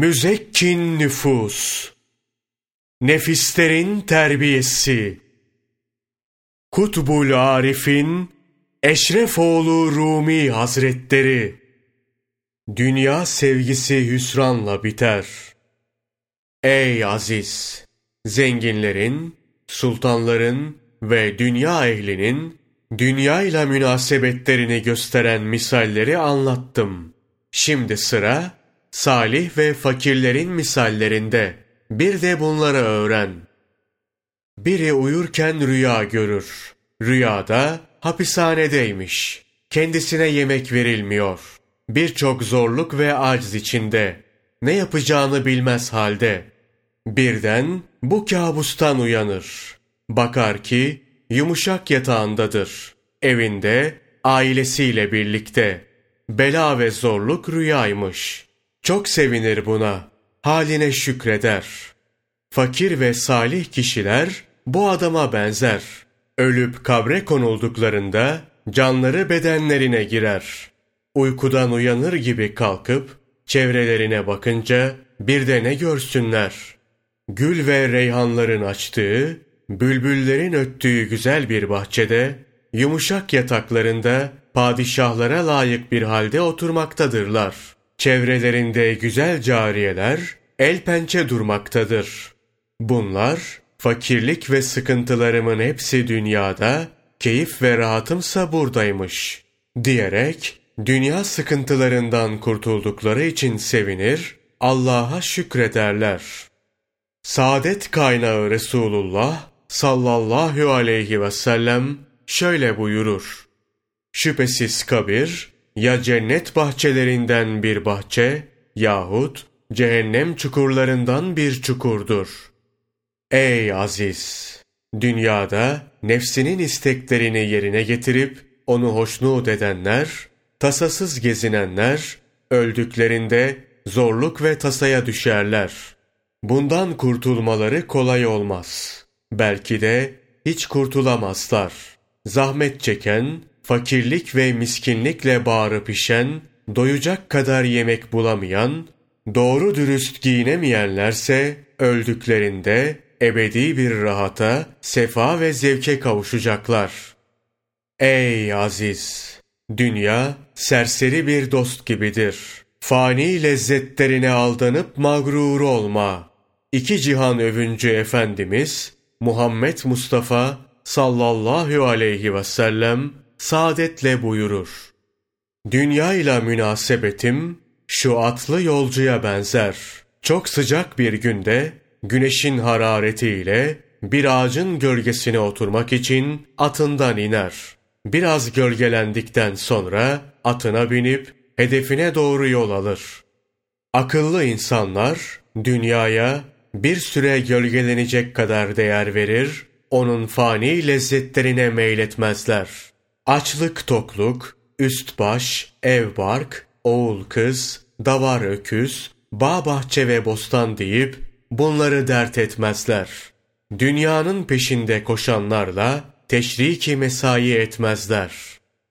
müzekkin nüfus, nefislerin terbiyesi, Kutbul Arif'in Eşrefoğlu Rumi Hazretleri, Dünya sevgisi hüsranla biter. Ey aziz! Zenginlerin, sultanların ve dünya ehlinin dünya ile münasebetlerini gösteren misalleri anlattım. Şimdi sıra salih ve fakirlerin misallerinde. Bir de bunları öğren. Biri uyurken rüya görür. Rüyada hapishanedeymiş. Kendisine yemek verilmiyor. Birçok zorluk ve aciz içinde. Ne yapacağını bilmez halde. Birden bu kabustan uyanır. Bakar ki yumuşak yatağındadır. Evinde, ailesiyle birlikte. Bela ve zorluk rüyaymış. Çok sevinir buna. Haline şükreder. Fakir ve salih kişiler bu adama benzer. Ölüp kabre konulduklarında canları bedenlerine girer. Uykudan uyanır gibi kalkıp çevrelerine bakınca bir de ne görsünler? Gül ve reyhanların açtığı, bülbüllerin öttüğü güzel bir bahçede, yumuşak yataklarında padişahlara layık bir halde oturmaktadırlar. Çevrelerinde güzel cariyeler el pençe durmaktadır. Bunlar fakirlik ve sıkıntılarımın hepsi dünyada, keyif ve rahatımsa buradaymış diyerek dünya sıkıntılarından kurtuldukları için sevinir, Allah'a şükrederler. Saadet kaynağı Resulullah sallallahu aleyhi ve sellem şöyle buyurur. Şüphesiz kabir ya cennet bahçelerinden bir bahçe yahut cehennem çukurlarından bir çukurdur. Ey aziz! Dünyada nefsinin isteklerini yerine getirip onu hoşnut edenler, tasasız gezinenler, öldüklerinde zorluk ve tasaya düşerler. Bundan kurtulmaları kolay olmaz. Belki de hiç kurtulamazlar. Zahmet çeken, fakirlik ve miskinlikle bağırıp işen, doyacak kadar yemek bulamayan, doğru dürüst giyinemeyenlerse öldüklerinde ebedi bir rahata, sefa ve zevke kavuşacaklar. Ey aziz! Dünya serseri bir dost gibidir. Fani lezzetlerine aldanıp mağrur olma. İki cihan övüncü Efendimiz Muhammed Mustafa sallallahu aleyhi ve sellem saadetle buyurur. Dünya ile münasebetim şu atlı yolcuya benzer. Çok sıcak bir günde güneşin hararetiyle bir ağacın gölgesine oturmak için atından iner. Biraz gölgelendikten sonra atına binip hedefine doğru yol alır. Akıllı insanlar dünyaya bir süre gölgelenecek kadar değer verir, onun fani lezzetlerine meyletmezler. Açlık tokluk, üst baş, ev bark, oğul kız, davar öküz, bağ bahçe ve bostan deyip bunları dert etmezler. Dünyanın peşinde koşanlarla teşriki mesai etmezler.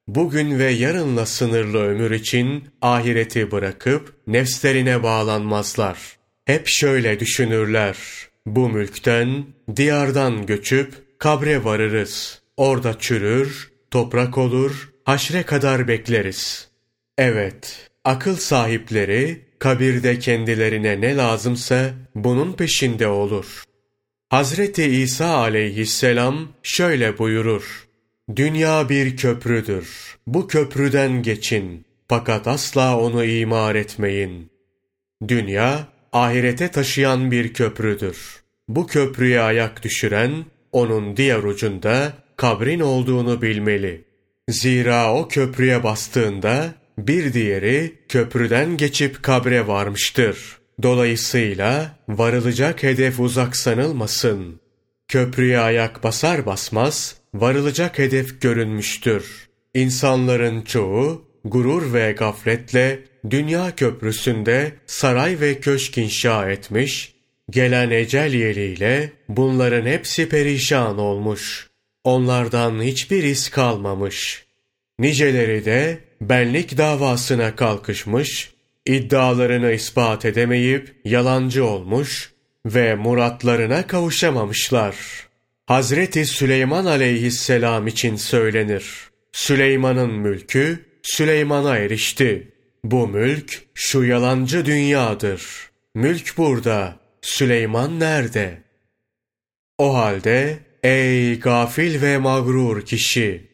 Bugün ve yarınla sınırlı ömür için ahireti bırakıp nefslerine bağlanmazlar. Hep şöyle düşünürler. Bu mülkten, diyardan göçüp kabre varırız. Orada çürür, toprak olur, haşre kadar bekleriz. Evet, akıl sahipleri kabirde kendilerine ne lazımsa bunun peşinde olur. Hazreti İsa aleyhisselam şöyle buyurur. Dünya bir köprüdür. Bu köprüden geçin. Fakat asla onu imar etmeyin. Dünya, ahirete taşıyan bir köprüdür. Bu köprüye ayak düşüren, onun diğer ucunda kabrin olduğunu bilmeli. Zira o köprüye bastığında bir diğeri köprüden geçip kabre varmıştır. Dolayısıyla varılacak hedef uzak sanılmasın. Köprüye ayak basar basmaz varılacak hedef görünmüştür. İnsanların çoğu gurur ve gafletle dünya köprüsünde saray ve köşk inşa etmiş, gelen ecel yeliyle bunların hepsi perişan olmuş. Onlardan hiçbir iz kalmamış. Niceleri de benlik davasına kalkışmış, iddialarını ispat edemeyip yalancı olmuş ve muratlarına kavuşamamışlar. Hazreti Süleyman aleyhisselam için söylenir. Süleyman'ın mülkü Süleyman'a erişti. Bu mülk şu yalancı dünyadır. Mülk burada. Süleyman nerede? O halde ey gafil ve mağrur kişi!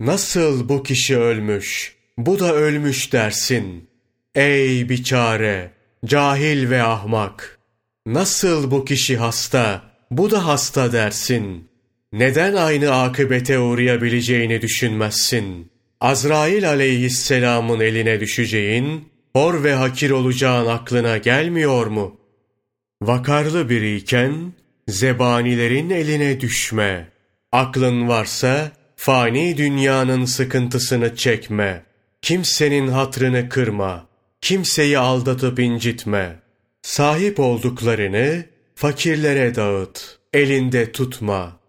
Nasıl bu kişi ölmüş, bu da ölmüş dersin. Ey biçare, cahil ve ahmak! Nasıl bu kişi hasta, bu da hasta dersin. Neden aynı akıbete uğrayabileceğini düşünmezsin? Azrail aleyhisselamın eline düşeceğin, hor ve hakir olacağın aklına gelmiyor mu? Vakarlı biriyken, zebanilerin eline düşme. Aklın varsa, fani dünyanın sıkıntısını çekme. Kimsenin hatrını kırma. Kimseyi aldatıp incitme. Sahip olduklarını fakirlere dağıt. Elinde tutma.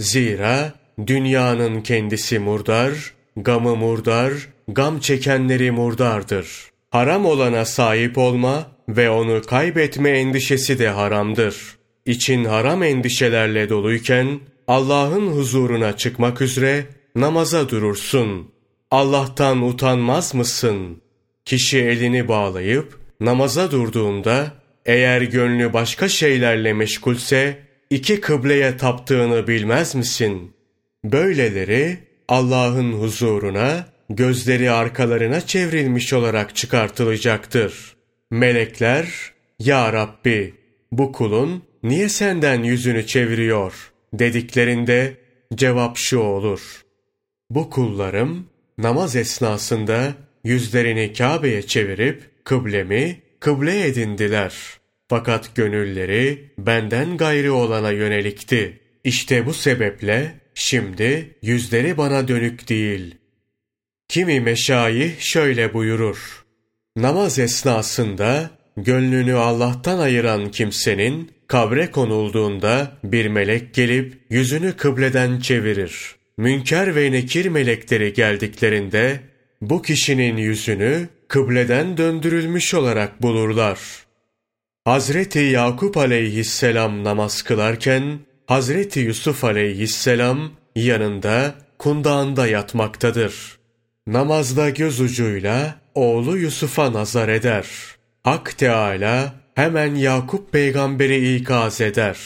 Zira dünyanın kendisi murdar, gamı murdar, gam çekenleri murdardır. Haram olana sahip olma ve onu kaybetme endişesi de haramdır. İçin haram endişelerle doluyken Allah'ın huzuruna çıkmak üzere namaza durursun. Allah'tan utanmaz mısın? Kişi elini bağlayıp namaza durduğunda eğer gönlü başka şeylerle meşgulse iki kıbleye taptığını bilmez misin? Böyleleri Allah'ın huzuruna gözleri arkalarına çevrilmiş olarak çıkartılacaktır. Melekler, Ya Rabbi bu kulun niye senden yüzünü çeviriyor dediklerinde cevap şu olur. Bu kullarım namaz esnasında yüzlerini Kabe'ye çevirip kıblemi kıble edindiler. Fakat gönülleri benden gayri olana yönelikti. İşte bu sebeple şimdi yüzleri bana dönük değil. Kimi meşayih şöyle buyurur. Namaz esnasında gönlünü Allah'tan ayıran kimsenin kabre konulduğunda bir melek gelip yüzünü kıbleden çevirir. Münker ve nekir melekleri geldiklerinde bu kişinin yüzünü kıbleden döndürülmüş olarak bulurlar. Hazreti Yakup aleyhisselam namaz kılarken Hazreti Yusuf aleyhisselam yanında kundağında yatmaktadır. Namazda göz ucuyla oğlu Yusuf'a nazar eder. Hak Teala hemen Yakup peygamberi ikaz eder.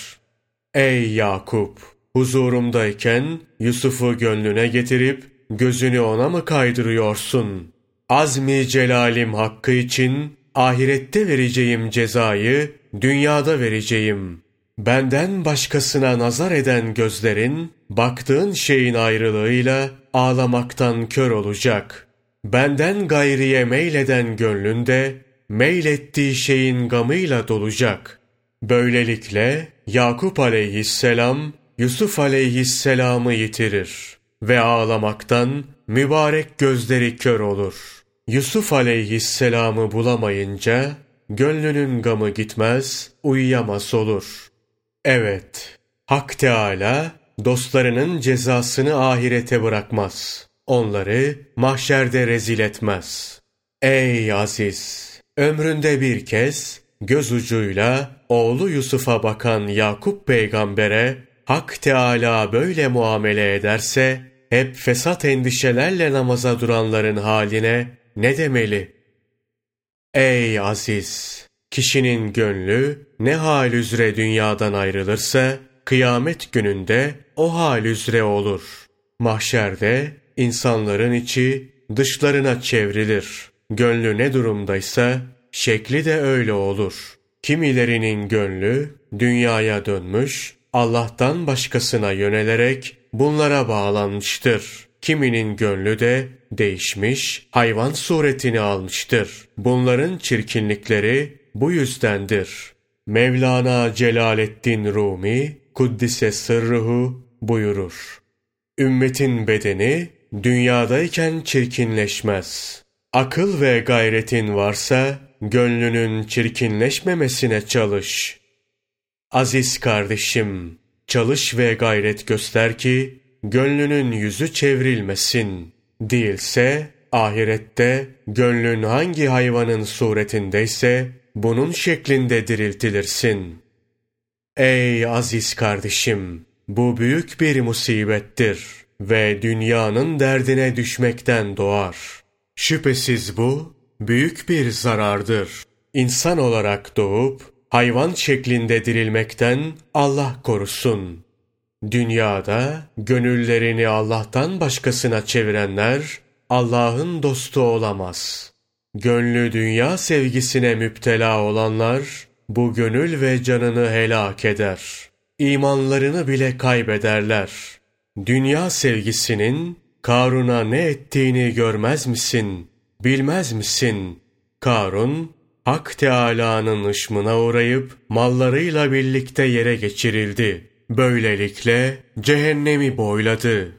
Ey Yakup! Huzurumdayken Yusuf'u gönlüne getirip gözünü ona mı kaydırıyorsun? Azmi celalim hakkı için ahirette vereceğim cezayı dünyada vereceğim. Benden başkasına nazar eden gözlerin, baktığın şeyin ayrılığıyla ağlamaktan kör olacak. Benden gayriye meyleden gönlün de, meylettiği şeyin gamıyla dolacak. Böylelikle Yakup aleyhisselam, Yusuf aleyhisselamı yitirir ve ağlamaktan mübarek gözleri kör olur. Yusuf aleyhisselamı bulamayınca, gönlünün gamı gitmez, uyuyamaz olur.'' Evet, Hak Teâlâ dostlarının cezasını ahirete bırakmaz. Onları mahşerde rezil etmez. Ey aziz! Ömründe bir kez göz ucuyla oğlu Yusuf'a bakan Yakup peygambere Hak Teâlâ böyle muamele ederse hep fesat endişelerle namaza duranların haline ne demeli? Ey aziz! Kişinin gönlü ne hal üzere dünyadan ayrılırsa, kıyamet gününde o hal üzere olur. Mahşerde insanların içi dışlarına çevrilir. Gönlü ne durumdaysa şekli de öyle olur. Kimilerinin gönlü dünyaya dönmüş, Allah'tan başkasına yönelerek bunlara bağlanmıştır. Kiminin gönlü de değişmiş, hayvan suretini almıştır. Bunların çirkinlikleri bu yüzdendir. Mevlana Celaleddin Rumi, Kuddise Sırrıhu buyurur. Ümmetin bedeni dünyadayken çirkinleşmez. Akıl ve gayretin varsa gönlünün çirkinleşmemesine çalış. Aziz kardeşim, çalış ve gayret göster ki gönlünün yüzü çevrilmesin. Değilse ahirette gönlün hangi hayvanın suretindeyse bunun şeklinde diriltilirsin. Ey aziz kardeşim! Bu büyük bir musibettir ve dünyanın derdine düşmekten doğar. Şüphesiz bu büyük bir zarardır. İnsan olarak doğup hayvan şeklinde dirilmekten Allah korusun. Dünyada gönüllerini Allah'tan başkasına çevirenler Allah'ın dostu olamaz. Gönlü dünya sevgisine müptela olanlar bu gönül ve canını helak eder. İmanlarını bile kaybederler. Dünya sevgisinin Karun'a ne ettiğini görmez misin? Bilmez misin? Karun, Hak Teâlâ'nın ışmına uğrayıp mallarıyla birlikte yere geçirildi. Böylelikle cehennemi boyladı.